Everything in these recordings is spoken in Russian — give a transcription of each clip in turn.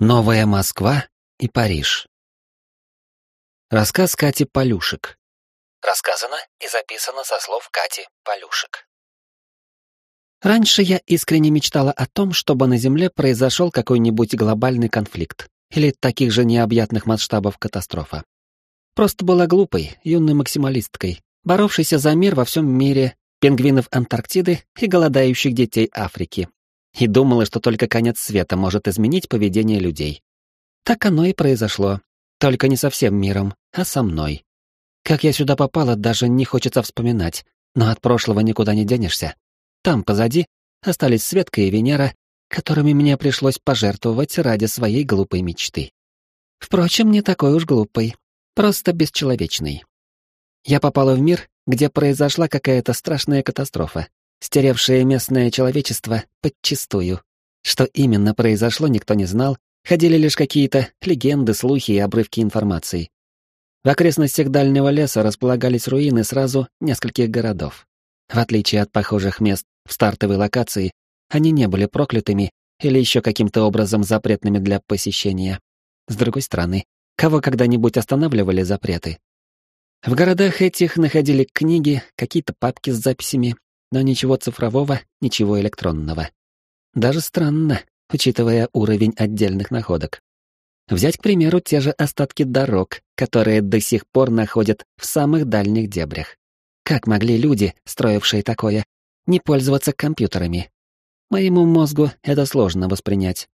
Новая Москва и Париж. Рассказ Кати Полюшек. Рассказано и записано со слов Кати Полюшек. Раньше я искренне мечтала о том, чтобы на Земле произошел какой-нибудь глобальный конфликт или таких же необъятных масштабов катастрофа. Просто была глупой, юной максималисткой, боровшейся за мир во всем мире, пингвинов Антарктиды и голодающих детей Африки, и думала, что только конец света может изменить поведение людей. Так оно и произошло, только не со всем миром, а со мной. Как я сюда попала, даже не хочется вспоминать, но от прошлого никуда не денешься. Там, позади, остались Светка и Венера, которыми мне пришлось пожертвовать ради своей глупой мечты. Впрочем, не такой уж глупой, просто бесчеловечной. Я попала в мир, где произошла какая-то страшная катастрофа, стеревшее местное человечество подчистую. Что именно произошло, никто не знал, ходили лишь какие-то легенды, слухи и обрывки информации. В окрестностях дальнего леса располагались руины сразу нескольких городов. В отличие от похожих мест в стартовой локации, они не были проклятыми или еще каким-то образом запретными для посещения. С другой стороны, кого когда-нибудь останавливали запреты? В городах этих находили книги, какие-то папки с записями, но ничего цифрового, ничего электронного. Даже странно, учитывая уровень отдельных находок. Взять, к примеру, те же остатки дорог, которые до сих пор находят в самых дальних дебрях. Как могли люди, строившие такое, не пользоваться компьютерами? Моему мозгу это сложно воспринять.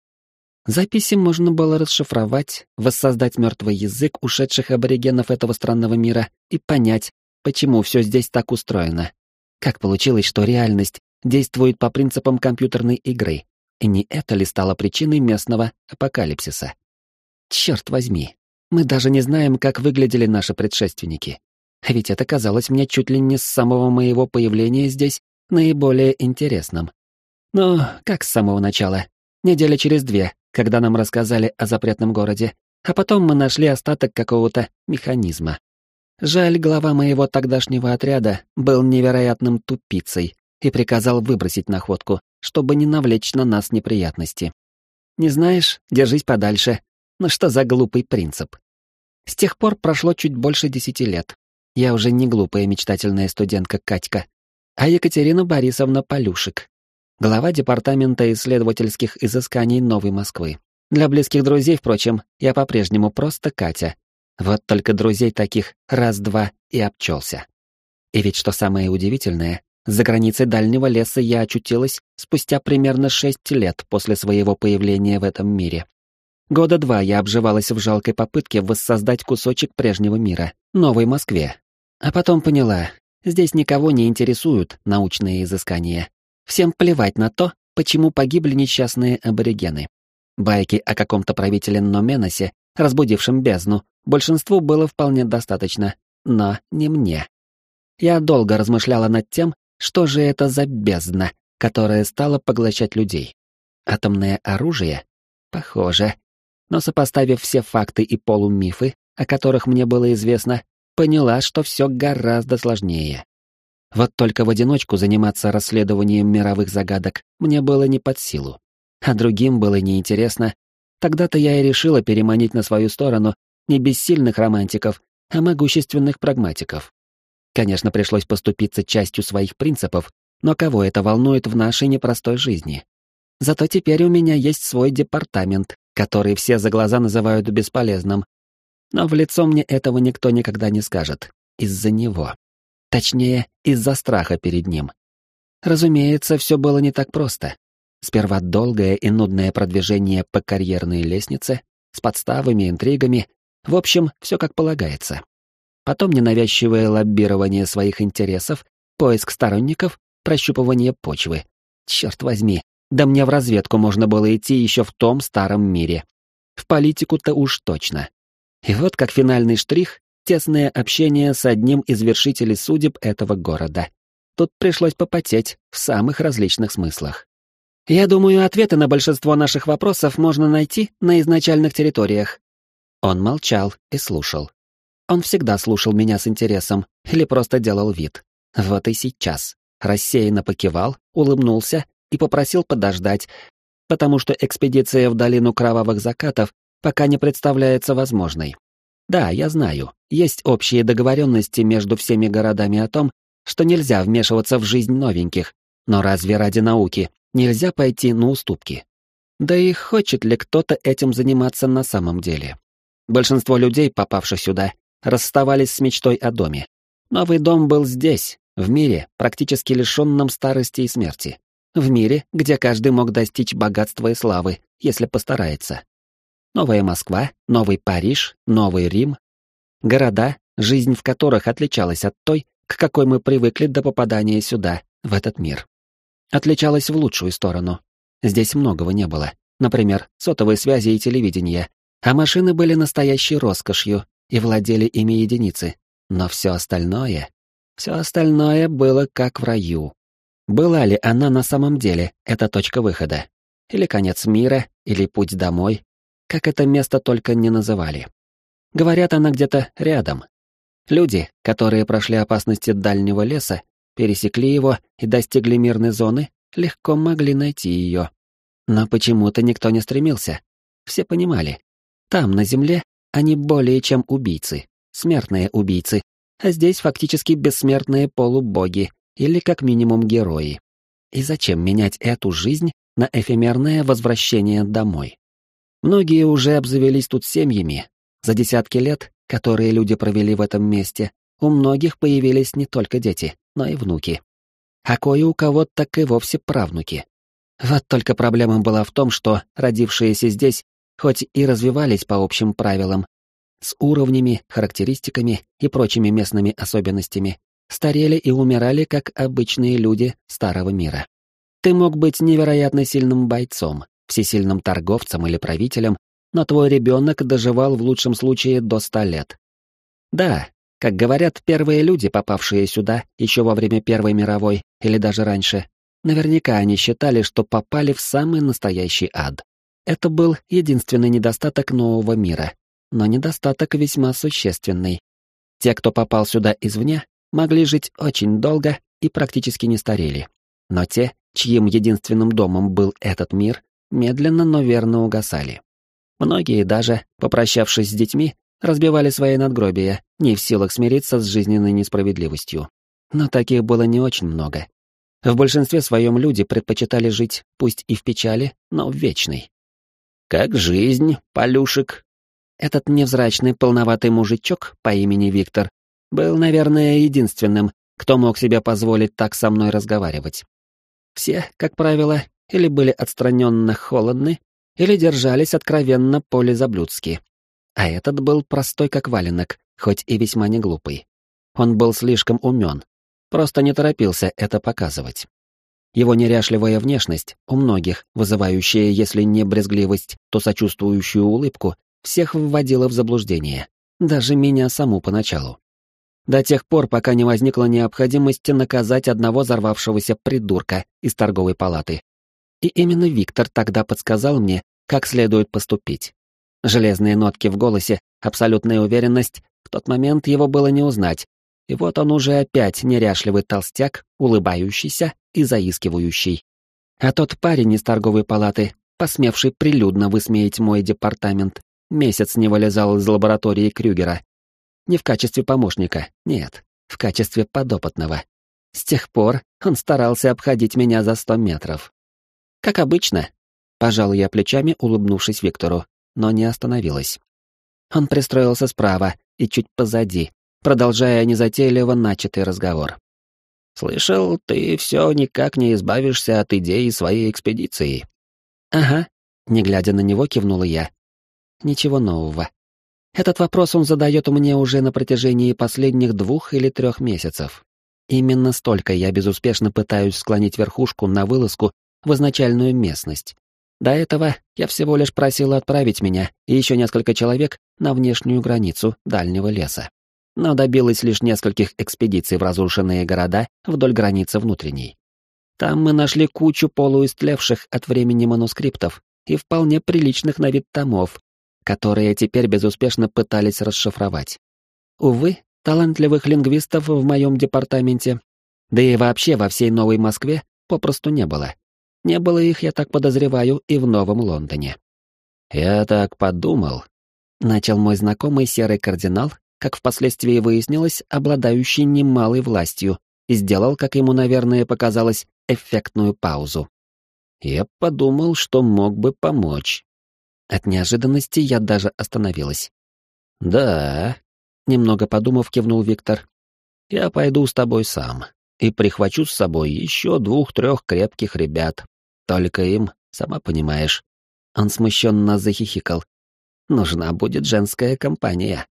Записи можно было расшифровать, воссоздать мертвый язык ушедших аборигенов этого странного мира и понять, почему все здесь так устроено. Как получилось, что реальность действует по принципам компьютерной игры, и не это ли стало причиной местного апокалипсиса? Черт возьми, мы даже не знаем, как выглядели наши предшественники. А ведь это казалось мне чуть ли не с самого моего появления здесь наиболее интересным. Но как с самого начала? Неделя через две, когда нам рассказали о запретном городе, а потом мы нашли остаток какого-то механизма. Жаль, глава моего тогдашнего отряда был невероятным тупицей и приказал выбросить находку, чтобы не навлечь на нас неприятности. Не знаешь, держись подальше. Ну что за глупый принцип? С тех пор прошло чуть больше десяти лет. Я уже не глупая мечтательная студентка Катька, а Екатерина Борисовна Полюшек, глава департамента исследовательских изысканий Новой Москвы. Для близких друзей, впрочем, я по-прежнему просто Катя, вот только друзей таких раз-два и обчелся. И ведь что самое удивительное, за границей дальнего леса я очутилась спустя примерно шесть лет после своего появления в этом мире. Года два я обживалась в жалкой попытке воссоздать кусочек прежнего мира, новой Москве. А потом поняла, здесь никого не интересуют научные изыскания. Всем плевать на то, почему погибли несчастные аборигены. Байки о каком-то правителе Номеносе, разбудившем бездну, Большинству было вполне достаточно, но не мне. Я долго размышляла над тем, что же это за бездна, которая стала поглощать людей. Атомное оружие? Похоже. Но сопоставив все факты и полумифы, о которых мне было известно, поняла, что все гораздо сложнее. Вот только в одиночку заниматься расследованием мировых загадок мне было не под силу. А другим было неинтересно. Тогда-то я и решила переманить на свою сторону не бессильных романтиков, а могущественных прагматиков. Конечно, пришлось поступиться частью своих принципов, но кого это волнует в нашей непростой жизни? Зато теперь у меня есть свой департамент, который все за глаза называют бесполезным. Но в лицо мне этого никто никогда не скажет. Из-за него. Точнее, из-за страха перед ним. Разумеется, все было не так просто. Сперва долгое и нудное продвижение по карьерной лестнице, с подставами, интригами, в общем, все как полагается. Потом ненавязчивое лоббирование своих интересов, поиск сторонников, прощупывание почвы. Черт возьми, да мне в разведку можно было идти еще в том старом мире. В политику-то уж точно. И вот как финальный штрих — тесное общение с одним из вершителей судеб этого города. Тут пришлось попотеть в самых различных смыслах. Я думаю, ответы на большинство наших вопросов можно найти на изначальных территориях, он молчал и слушал. Он всегда слушал меня с интересом или просто делал вид. Вот и сейчас. Рассеянно покивал, улыбнулся и попросил подождать. потому что экспедиция в долину кровавых закатов пока не представляется возможной. Да, я знаю, есть общие договоренности между всеми городами о том, что нельзя вмешиваться в жизнь новеньких, но разве ради науки нельзя пойти на уступки? Да и хочет ли кто-то этим заниматься на самом деле? Большинство людей, попавших сюда, расставались с мечтой о доме. Новый дом был здесь, в мире, практически лишенном старости и смерти. В мире, где каждый мог достичь богатства и славы, если постарается. Новая Москва, Новый Париж, Новый Рим. Города, жизнь в которых отличалась от той, к какой мы привыкли до попадания сюда, в этот мир. Отличалась в лучшую сторону. Здесь многого не было. Например, сотовой связи и телевидения. А машины были настоящей роскошью и владели ими единицы. Но все остальное... Все остальное было как в раю. Была ли она на самом деле, эта точка выхода? Или конец мира, или путь домой? Как это место только не называли. Говорят, она где-то рядом. Люди, которые прошли опасности дальнего леса, пересекли его и достигли мирной зоны, легко могли найти ее. Но почему-то никто не стремился. Все понимали. Там, на земле, они более чем убийцы, смертные убийцы, а здесь фактически бессмертные полубоги или как минимум герои. И зачем менять эту жизнь на эфемерное возвращение домой? Многие уже обзавелись тут семьями. За десятки лет, которые люди провели в этом месте, у многих появились не только дети, но и внуки. А кое у кого так и вовсе правнуки. Вот только проблема была в том, что родившиеся здесь, хоть и развивались по общим правилам, с уровнями, характеристиками и прочими местными особенностями, старели и умирали как обычные люди старого мира. Ты мог быть невероятно сильным бойцом, всесильным торговцем или правителем, но твой ребенок доживал в лучшем случае до ста лет. Да, как говорят первые люди, попавшие сюда еще во время Первой мировой или даже раньше, наверняка они считали, что попали в самый настоящий ад. Это был единственный недостаток нового мира, но недостаток весьма существенный. Те, кто попал сюда извне, могли жить очень долго и практически не старели. Но те, чьим единственным домом был этот мир, медленно, но верно угасали. Многие даже, попрощавшись с детьми, разбивали свои надгробия, не в силах смириться с жизненной несправедливостью. Но таких было не очень много. В большинстве своем люди предпочитали жить, пусть и в печали, но в вечной. «Как жизнь, Полюшек?» Этот невзрачный полноватый мужичок по имени Виктор был, наверное, единственным, кто мог себе позволить так со мной разговаривать. Все, как правило, или были отстраненно холодны, или держались откровенно полизаблюдски. А этот был простой как валенок, хоть и весьма не глупый. Он был слишком умен, просто не торопился это показывать. Его неряшливая внешность, у многих вызывающая, если не брезгливость, то сочувствующую улыбку, всех вводила в заблуждение, даже меня саму поначалу. До тех пор, пока не возникла необходимость наказать одного взорвавшегося придурка из торговой палаты. И именно Виктор тогда подсказал мне, как следует поступить. Железные нотки в голосе, абсолютная уверенность, в тот момент его было не узнать. И вот он уже опять неряшливый толстяк, улыбающийся и заискивающий. А тот парень из торговой палаты, посмевший прилюдно высмеять мой департамент, месяц не вылезал из лаборатории Крюгера. Не в качестве помощника, нет, в качестве подопытного. С тех пор он старался обходить меня за сто метров. Как обычно. Пожал я плечами, улыбнувшись Виктору, но не остановилась. Он пристроился справа и чуть позади, продолжая незатейливо начатый разговор. «Слышал, ты все никак не избавишься от идеи своей экспедиции». «Ага», — не глядя на него, кивнула я. «Ничего нового. Этот вопрос он задает мне уже на протяжении последних двух или трех месяцев. Именно столько я безуспешно пытаюсь склонить верхушку на вылазку в изначальную местность. До этого я всего лишь просил отправить меня и еще несколько человек на внешнюю границу дальнего леса. Но добилась лишь нескольких экспедиций в разрушенные города вдоль границы внутренней. Там мы нашли кучу полуистлевших от времени манускриптов и вполне приличных на вид томов, которые теперь безуспешно пытались расшифровать. Увы, талантливых лингвистов в моем департаменте, да и вообще во всей Новой Москве, попросту не было. Не было их, я так подозреваю, и в Новом Лондоне. Я так подумал. Начал мой знакомый серый кардинал, как впоследствии выяснилось, обладающий немалой властью, и сделал, как ему, наверное, показалось, эффектную паузу. Я подумал, что мог бы помочь. От неожиданности я даже остановилась. «Да», — немного подумав, кивнул Виктор. «Я пойду с тобой сам и прихвачу с собой еще двух-трех крепких ребят. Только им, сама понимаешь». Он смущенно захихикал. «Нужна будет женская компания».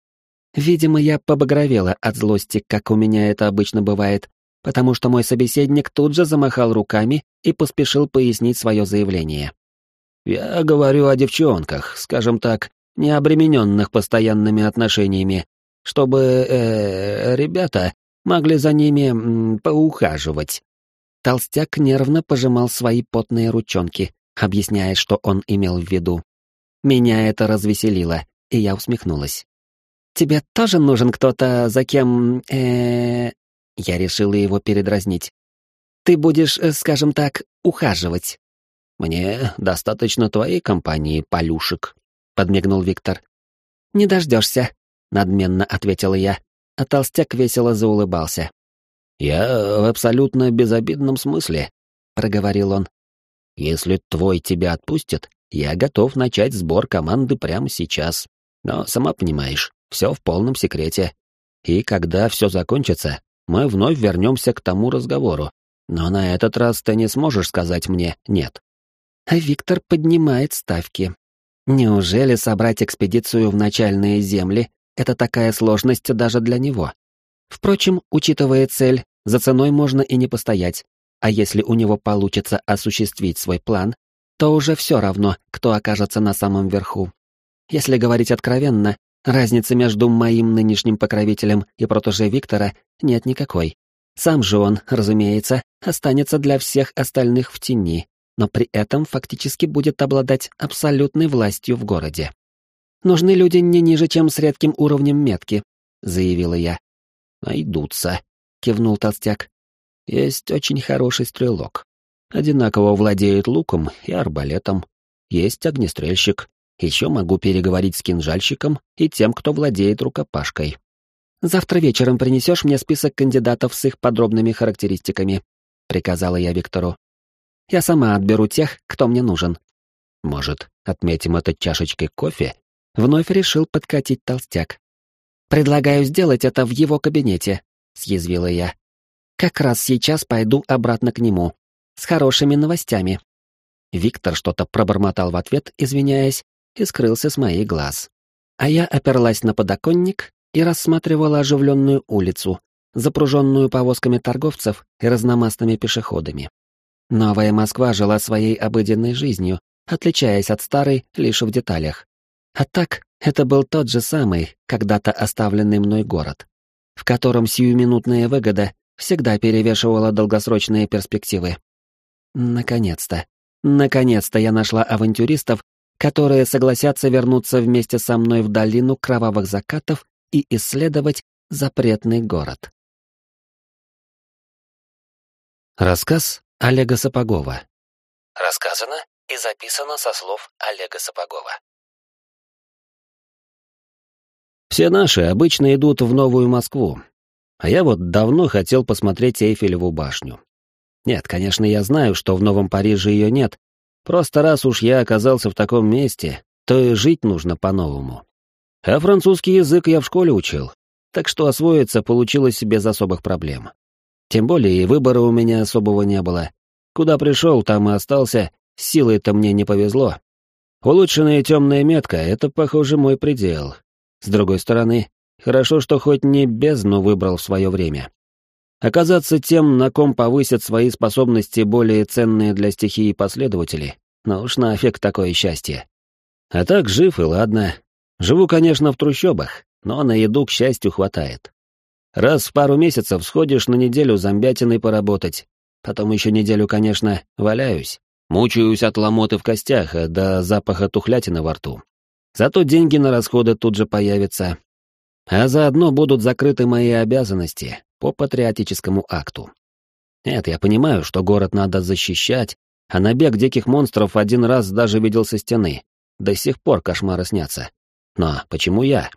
Видимо, я побагровела от злости, как у меня это обычно бывает, потому что мой собеседник тут же замахал руками и поспешил пояснить свое заявление. «Я говорю о девчонках, скажем так, не обремененных постоянными отношениями, чтобы э, ребята могли за ними м, поухаживать. Толстяк нервно пожимал свои потные ручонки, объясняя, что он имел в виду. Меня это развеселило, и я усмехнулась. «Тебе тоже нужен кто-то, за кем... э Я решила его передразнить. «Ты будешь, э, скажем так, ухаживать». «Мне достаточно твоей компании, Полюшек», — подмигнул Виктор. «Не дождешься», — надменно ответила я, а толстяк весело заулыбался. «Я в абсолютно безобидном смысле», — проговорил он. «Если твой тебя отпустит, я готов начать сбор команды прямо сейчас. Но, сама понимаешь, все в полном секрете. И когда все закончится, мы вновь вернемся к тому разговору. Но на этот раз ты не сможешь сказать мне «нет». А Виктор поднимает ставки. Неужели собрать экспедицию в начальные земли — это такая сложность даже для него? Впрочем, учитывая цель, за ценой можно и не постоять. А если у него получится осуществить свой план, то уже все равно, кто окажется на самом верху. Если говорить откровенно, разницы между моим нынешним покровителем и протеже Виктора нет никакой. Сам же он, разумеется, останется для всех остальных в тени, но при этом фактически будет обладать абсолютной властью в городе. «Нужны люди не ниже, чем с редким уровнем метки», — заявила я. «Найдутся», — кивнул толстяк. «Есть очень хороший стрелок. Одинаково владеет луком и арбалетом. Есть огнестрельщик. Еще могу переговорить с кинжальщиком и тем, кто владеет рукопашкой. Завтра вечером принесешь мне список кандидатов с их подробными характеристиками», — приказала я Виктору. «Я сама отберу тех, кто мне нужен». «Может, отметим это чашечкой кофе?» — вновь решил подкатить толстяк. «Предлагаю сделать это в его кабинете», — съязвила я. «Как раз сейчас пойду обратно к нему. С хорошими новостями». Виктор что-то пробормотал в ответ, извиняясь, и скрылся с моих глаз. А я оперлась на подоконник и рассматривала оживленную улицу, запруженную повозками торговцев и разномастными пешеходами. Новая Москва жила своей обыденной жизнью, отличаясь от старой лишь в деталях. А так, это был тот же самый, когда-то оставленный мной город, в котором сиюминутная выгода всегда перевешивала долгосрочные перспективы. Наконец-то, наконец-то я нашла авантюристов, которые согласятся вернуться вместе со мной в долину кровавых закатов и исследовать запретный город. Рассказ Олега Сапогова. Рассказано и записано со слов Олега Сапогова. Все наши обычно идут в Новую Москву. А я вот давно хотел посмотреть Эйфелеву башню. Нет, конечно, я знаю, что в Новом Париже ее нет. Просто раз уж я оказался в таком месте, то и жить нужно по-новому. А французский язык я в школе учил, так что освоиться получилось без особых проблем. Тем более и выбора у меня особого не было. Куда пришел, там и остался, силой-то мне не повезло. Улучшенная темная метка — это, похоже, мой предел, с другой стороны, хорошо, что хоть не бездну выбрал в свое время. Оказаться тем, на ком повысят свои способности более ценные для стихии последователи, но уж нафиг такое счастье. А так жив и ладно. Живу, конечно, в трущобах, но на еду, к счастью, хватает. Раз в пару месяцев сходишь на неделю зомбятиной поработать, потом еще неделю, конечно, валяюсь. Мучаюсь от ломоты в костях, а до запаха тухлятины во рту. Зато деньги на расходы тут же появятся. А заодно будут закрыты мои обязанности по патриотическому акту. Нет, я понимаю, что город надо защищать, А набег диких монстров один раз даже видел со стены. До сих пор кошмары снятся. Но почему я?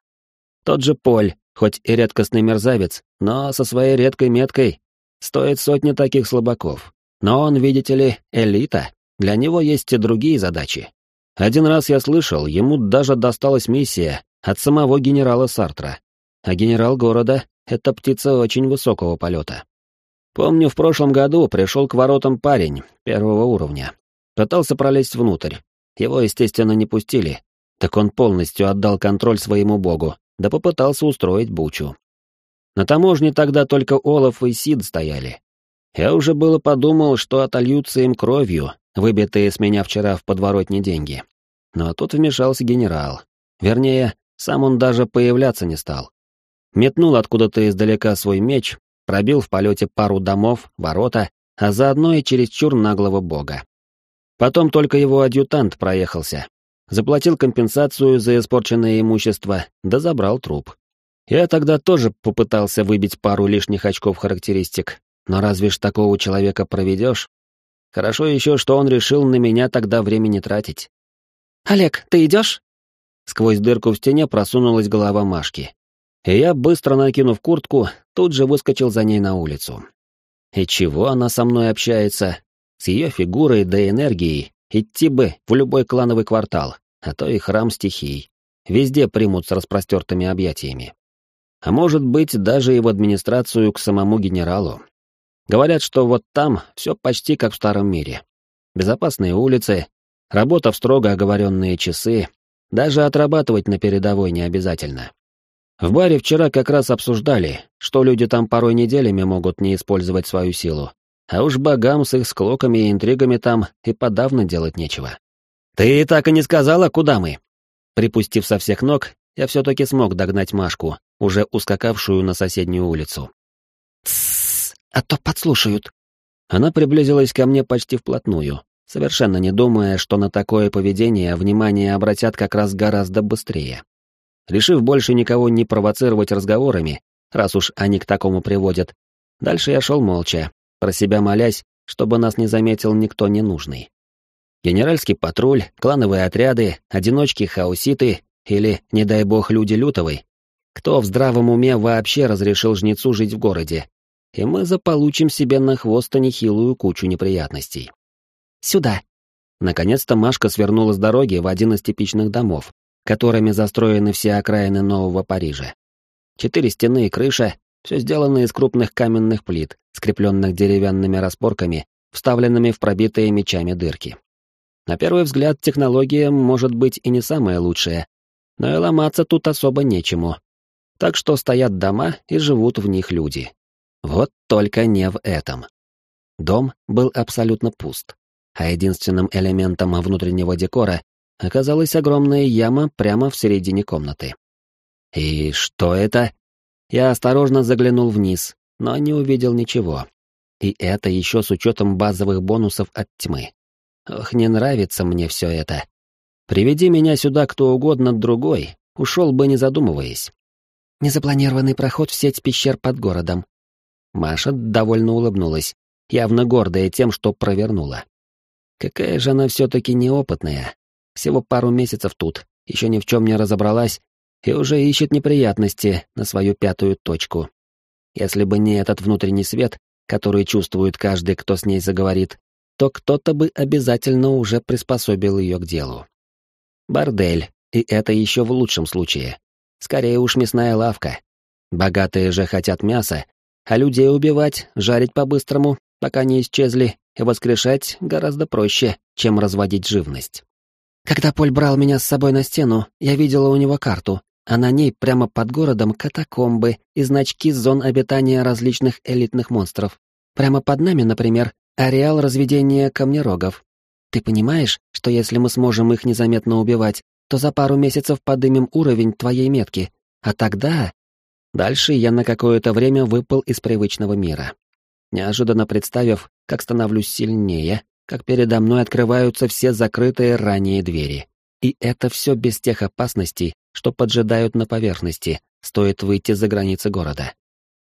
Тот же Поль, хоть и редкостный мерзавец, но со своей редкой меткой, стоит сотни таких слабаков. Но он, видите ли, элита. Для него есть и другие задачи. Один раз я слышал, ему даже досталась миссия от самого генерала Сартра. А генерал города — это птица очень высокого полета. Помню, в прошлом году пришел к воротам парень первого уровня. Пытался пролезть внутрь. Его, естественно, не пустили. Так он полностью отдал контроль своему богу, да попытался устроить бучу. На таможне тогда только Олаф и Сид стояли. Я уже было подумал, что отольются им кровью, выбитые с меня вчера в подворотне деньги. Но тут вмешался генерал. Вернее, сам он даже появляться не стал. Метнул откуда-то издалека свой меч, пробил в полете пару домов, ворота, а заодно и чересчур наглого бога. Потом только его адъютант проехался. Заплатил компенсацию за испорченное имущество, да забрал труп. Я тогда тоже попытался выбить пару лишних очков характеристик, но разве ж такого человека проведешь? Хорошо еще, что он решил на меня тогда времени тратить. «Олег, ты идешь?» Сквозь дырку в стене просунулась голова Машки. И я, быстро накинув куртку, тут же выскочил за ней на улицу. И чего она со мной общается? С ее фигурой да энергией идти бы в любой клановый квартал, а то и храм стихий. Везде примут с распростертыми объятиями. А может быть, даже и в администрацию к самому генералу. Говорят, что вот там все почти как в старом мире. Безопасные улицы, работа в строго оговоренные часы, даже отрабатывать на передовой не обязательно. В баре вчера как раз обсуждали, что люди там порой неделями могут не использовать свою силу. А уж богам с их склоками и интригами там и подавно делать нечего. «Ты так и не сказала, куда мы?» Припустив со всех ног, я все-таки смог догнать Машку, уже ускакавшую на соседнюю улицу. «Тссс, а то подслушают». Она приблизилась ко мне почти вплотную, совершенно не думая, что на такое поведение внимание обратят как раз гораздо быстрее. Решив больше никого не провоцировать разговорами, раз уж они к такому приводят, дальше я шел молча, про себя молясь, чтобы нас не заметил никто ненужный. Генеральский патруль, клановые отряды, одиночки хауситы или, не дай бог, люди лютовой. Кто в здравом уме вообще разрешил жнецу жить в городе? И мы заполучим себе на хвост нехилую кучу неприятностей. «Сюда!» Наконец-то Машка свернула с дороги в один из типичных домов, которыми застроены все окраины Нового Парижа. Четыре стены и крыша, все сделано из крупных каменных плит, скрепленных деревянными распорками, вставленными в пробитые мечами дырки. На первый взгляд, технология может быть и не самая лучшая, но и ломаться тут особо нечему. Так что стоят дома и живут в них люди. Вот только не в этом. Дом был абсолютно пуст, а единственным элементом внутреннего декора оказалась огромная яма прямо в середине комнаты. И что это? Я осторожно заглянул вниз, но не увидел ничего. И это еще с учетом базовых бонусов от тьмы. Ох, не нравится мне все это. Приведи меня сюда кто угодно другой, ушел бы не задумываясь. Незапланированный проход в сеть пещер под городом. Маша довольно улыбнулась, явно гордая тем, что провернула. Какая же она все-таки неопытная. Всего пару месяцев тут, еще ни в чем не разобралась и уже ищет неприятности на свою пятую точку. Если бы не этот внутренний свет, который чувствует каждый, кто с ней заговорит, то кто-то бы обязательно уже приспособил ее к делу. Бордель, и это еще в лучшем случае. Скорее уж мясная лавка. Богатые же хотят мяса, а людей убивать, жарить по-быстрому, пока не исчезли, и воскрешать гораздо проще, чем разводить живность. Когда Поль брал меня с собой на стену, я видела у него карту, а на ней прямо под городом катакомбы и значки зон обитания различных элитных монстров. Прямо под нами, например, ареал разведения камнерогов. Ты понимаешь, что если мы сможем их незаметно убивать, то за пару месяцев подымем уровень твоей метки, а тогда... Дальше я на какое-то время выпал из привычного мира. Неожиданно представив, как становлюсь сильнее, как передо мной открываются все закрытые ранее двери. И это все без тех опасностей, что поджидают на поверхности, стоит выйти за границы города.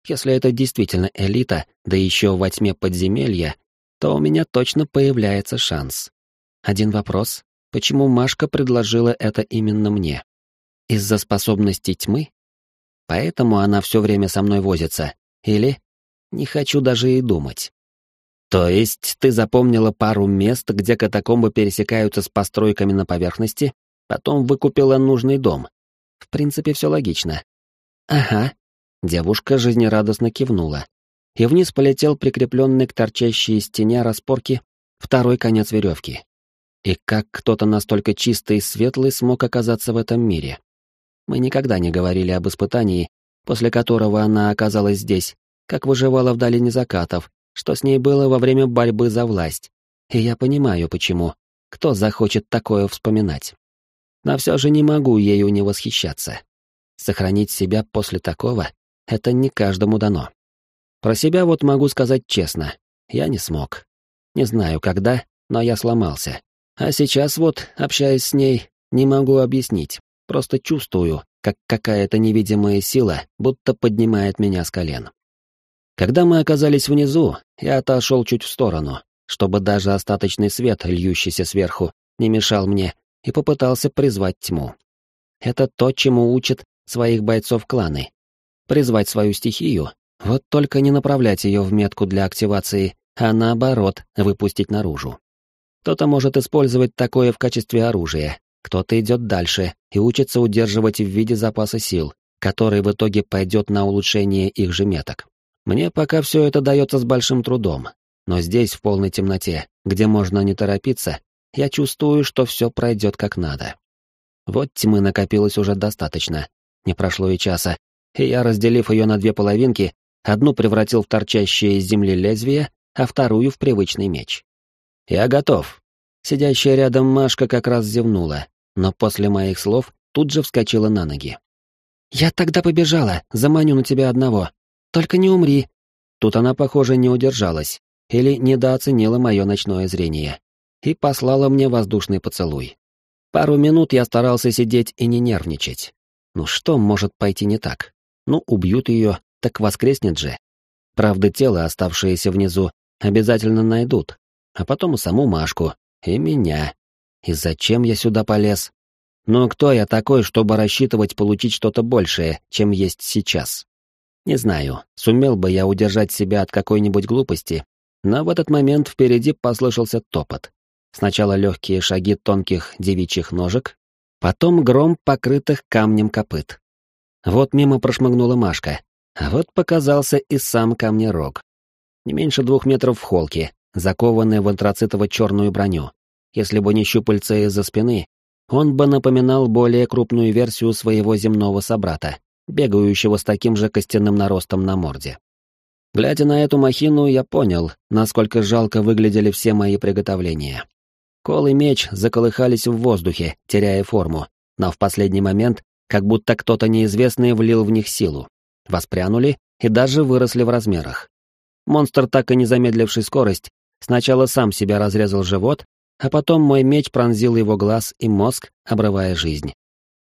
Если это действительно элита, да еще во тьме подземелья, то у меня точно появляется шанс. Один вопрос. Почему Машка предложила это именно мне? Из-за способностей тьмы? Поэтому она все время со мной возится? Или... Не хочу даже и думать. То есть ты запомнила пару мест, где катакомбы пересекаются с постройками на поверхности, потом выкупила нужный дом. В принципе, все логично. Ага. Девушка жизнерадостно кивнула. И вниз полетел прикрепленный к торчащей стене распорки второй конец веревки. И как кто-то настолько чистый и светлый смог оказаться в этом мире? Мы никогда не говорили об испытании, после которого она оказалась здесь, как выживала в долине закатов, что с ней было во время борьбы за власть. И я понимаю, почему. Кто захочет такое вспоминать? Но все же не могу ею не восхищаться. Сохранить себя после такого — это не каждому дано. Про себя вот могу сказать честно. Я не смог. Не знаю, когда, но я сломался. А сейчас вот, общаясь с ней, не могу объяснить. Просто чувствую, как какая-то невидимая сила будто поднимает меня с колен. Когда мы оказались внизу, я отошел чуть в сторону, чтобы даже остаточный свет, льющийся сверху, не мешал мне, и попытался призвать тьму. Это то, чему учат своих бойцов кланы. Призвать свою стихию, вот только не направлять ее в метку для активации, а наоборот, выпустить наружу. Кто-то может использовать такое в качестве оружия, кто-то идет дальше и учится удерживать в виде запаса сил, который в итоге пойдет на улучшение их же меток. Мне пока все это дается с большим трудом, но здесь, в полной темноте, где можно не торопиться, я чувствую, что все пройдет как надо. Вот тьмы накопилось уже достаточно, не прошло и часа, и я, разделив ее на две половинки, одну превратил в торчащее из земли лезвие, а вторую в привычный меч. «Я готов», Сидящая рядом Машка как раз зевнула, но после моих слов тут же вскочила на ноги. «Я тогда побежала, заманю на тебя одного. Только не умри». Тут она, похоже, не удержалась или недооценила мое ночное зрение и послала мне воздушный поцелуй. Пару минут я старался сидеть и не нервничать. Ну что может пойти не так? Ну, убьют ее, так воскреснет же. Правда, тело, оставшееся внизу, обязательно найдут, а потом и саму Машку, и меня. И зачем я сюда полез? Но кто я такой, чтобы рассчитывать получить что-то большее, чем есть сейчас? Не знаю, сумел бы я удержать себя от какой-нибудь глупости, но в этот момент впереди послышался топот. Сначала легкие шаги тонких девичьих ножек, потом гром покрытых камнем копыт. Вот мимо прошмыгнула Машка, а вот показался и сам камнерог. Не меньше двух метров в холке, закованный в антрацитово-черную броню. Если бы не щупальца из-за спины, он бы напоминал более крупную версию своего земного собрата, бегающего с таким же костяным наростом на морде. Глядя на эту махину, я понял, насколько жалко выглядели все мои приготовления. Кол и меч заколыхались в воздухе, теряя форму, но в последний момент, как будто кто-то неизвестный влил в них силу, воспрянули и даже выросли в размерах. Монстр, так и не замедливший скорость, Сначала сам себя разрезал живот, а потом мой меч пронзил его глаз и мозг, обрывая жизнь.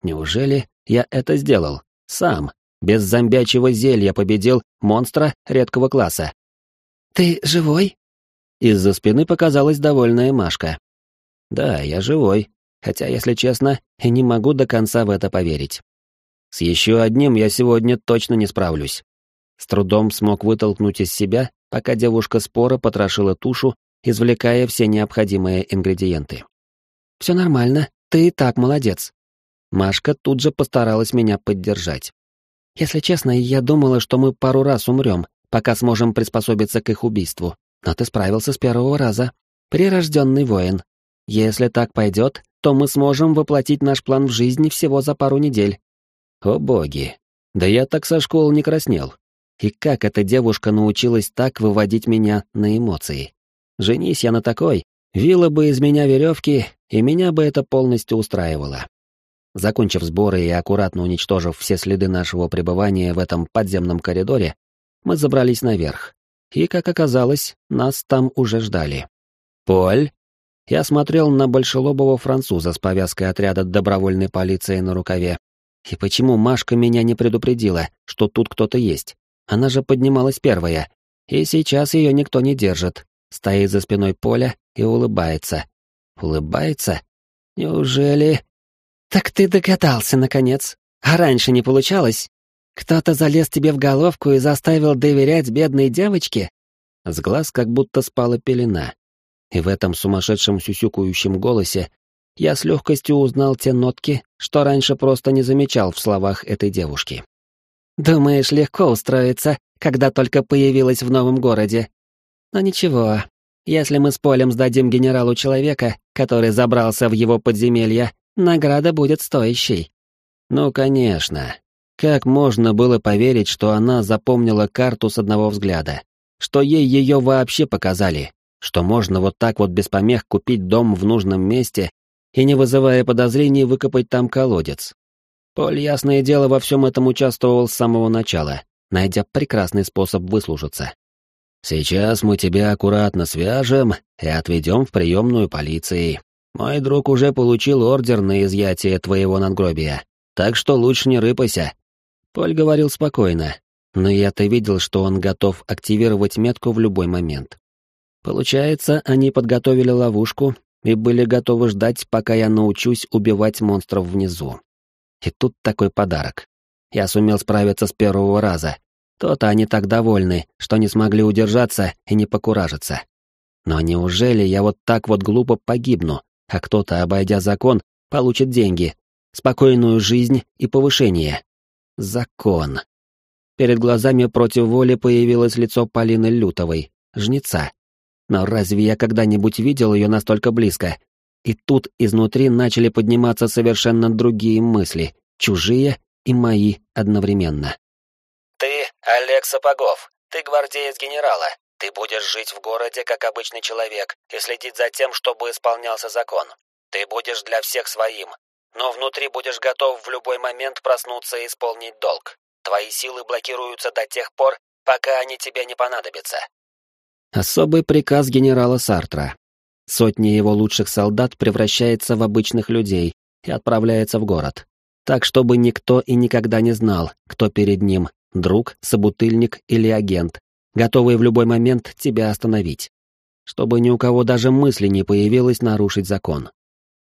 Неужели я это сделал? Сам, без зомбячего зелья победил монстра редкого класса. «Ты живой?» Из-за спины показалась довольная Машка. «Да, я живой, хотя, если честно, и не могу до конца в это поверить. С еще одним я сегодня точно не справлюсь». С трудом смог вытолкнуть из себя пока девушка спора потрошила тушу, извлекая все необходимые ингредиенты. «Все нормально, ты и так молодец». Машка тут же постаралась меня поддержать. «Если честно, я думала, что мы пару раз умрем, пока сможем приспособиться к их убийству. Но ты справился с первого раза. Прирожденный воин. Если так пойдет, то мы сможем воплотить наш план в жизнь всего за пару недель». «О боги! Да я так со школы не краснел. И как эта девушка научилась так выводить меня на эмоции? Женись я на такой, вила бы из меня веревки, и меня бы это полностью устраивало. Закончив сборы и аккуратно уничтожив все следы нашего пребывания в этом подземном коридоре, мы забрались наверх. И, как оказалось, нас там уже ждали. «Поль?» Я смотрел на большелобого француза с повязкой отряда добровольной полиции на рукаве. И почему Машка меня не предупредила, что тут кто-то есть? Она же поднималась первая, и сейчас ее никто не держит. стоит за спиной Поля и улыбается. Улыбается? Неужели... Так ты догадался, наконец. А раньше не получалось? Кто-то залез тебе в головку и заставил доверять бедной девочке? С глаз как будто спала пелена. И в этом сумасшедшем сюсюкающем голосе я с легкостью узнал те нотки, что раньше просто не замечал в словах этой девушки. «Думаешь, легко устроиться, когда только появилась в новом городе? Но ничего, если мы с Полем сдадим генералу человека, который забрался в его подземелье, награда будет стоящей». Ну, конечно. Как можно было поверить, что она запомнила карту с одного взгляда? Что ей ее вообще показали? Что можно вот так вот без помех купить дом в нужном месте и, не вызывая подозрений, выкопать там колодец. Поль, ясное дело, во всем этом участвовал с самого начала, найдя прекрасный способ выслужиться. «Сейчас мы тебя аккуратно свяжем и отведем в приемную полиции. Мой друг уже получил ордер на изъятие твоего надгробия, так что лучше не рыпайся». Поль говорил спокойно, но я-то видел, что он готов активировать метку в любой момент. Получается, они подготовили ловушку и были готовы ждать, пока я научусь убивать монстров внизу. И тут такой подарок. Я сумел справиться с первого раза. То-то они так довольны, что не смогли удержаться и не покуражиться. Но неужели я вот так вот глупо погибну, а кто-то, обойдя закон, получит деньги, спокойную жизнь и повышение? Закон. Перед глазами против воли появилось лицо Полины Лютовой, жнеца, но разве я когда-нибудь видел ее настолько близко? И тут изнутри начали подниматься совершенно другие мысли, чужие и мои одновременно. «Ты Олег Сапогов, ты гвардеец генерала. Ты будешь жить в городе как обычный человек и следить за тем, чтобы исполнялся закон. Ты будешь для всех своим, но внутри будешь готов в любой момент проснуться и исполнить долг. Твои силы блокируются до тех пор, пока они тебе не понадобятся. Особый приказ генерала Сартра. Сотни его лучших солдат превращается в обычных людей и отправляется в город. Так, чтобы никто и никогда не знал, кто перед ним, друг, собутыльник или агент, готовый в любой момент тебя остановить. Чтобы ни у кого даже мысли не появилось нарушить закон.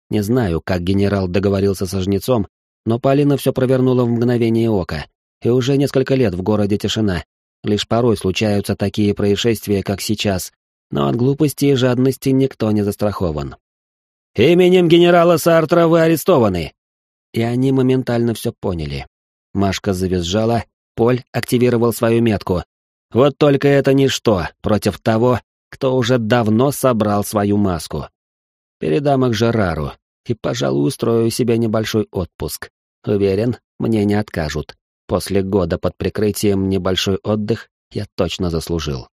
Не знаю, как генерал договорился со жнецом, но Полина все провернула в мгновение ока, и уже несколько лет в городе тишина, Лишь порой случаются такие происшествия, как сейчас, но от глупости и жадности никто не застрахован. «Именем генерала Сартра вы арестованы!» И они моментально все поняли. Машка завизжала, Поль активировал свою метку. Вот только это ничто против того, кто уже давно собрал свою маску. Передам их Жерару и, пожалуй, устрою себе небольшой отпуск. Уверен, мне не откажут. После года под прикрытием небольшой отдых я точно заслужил.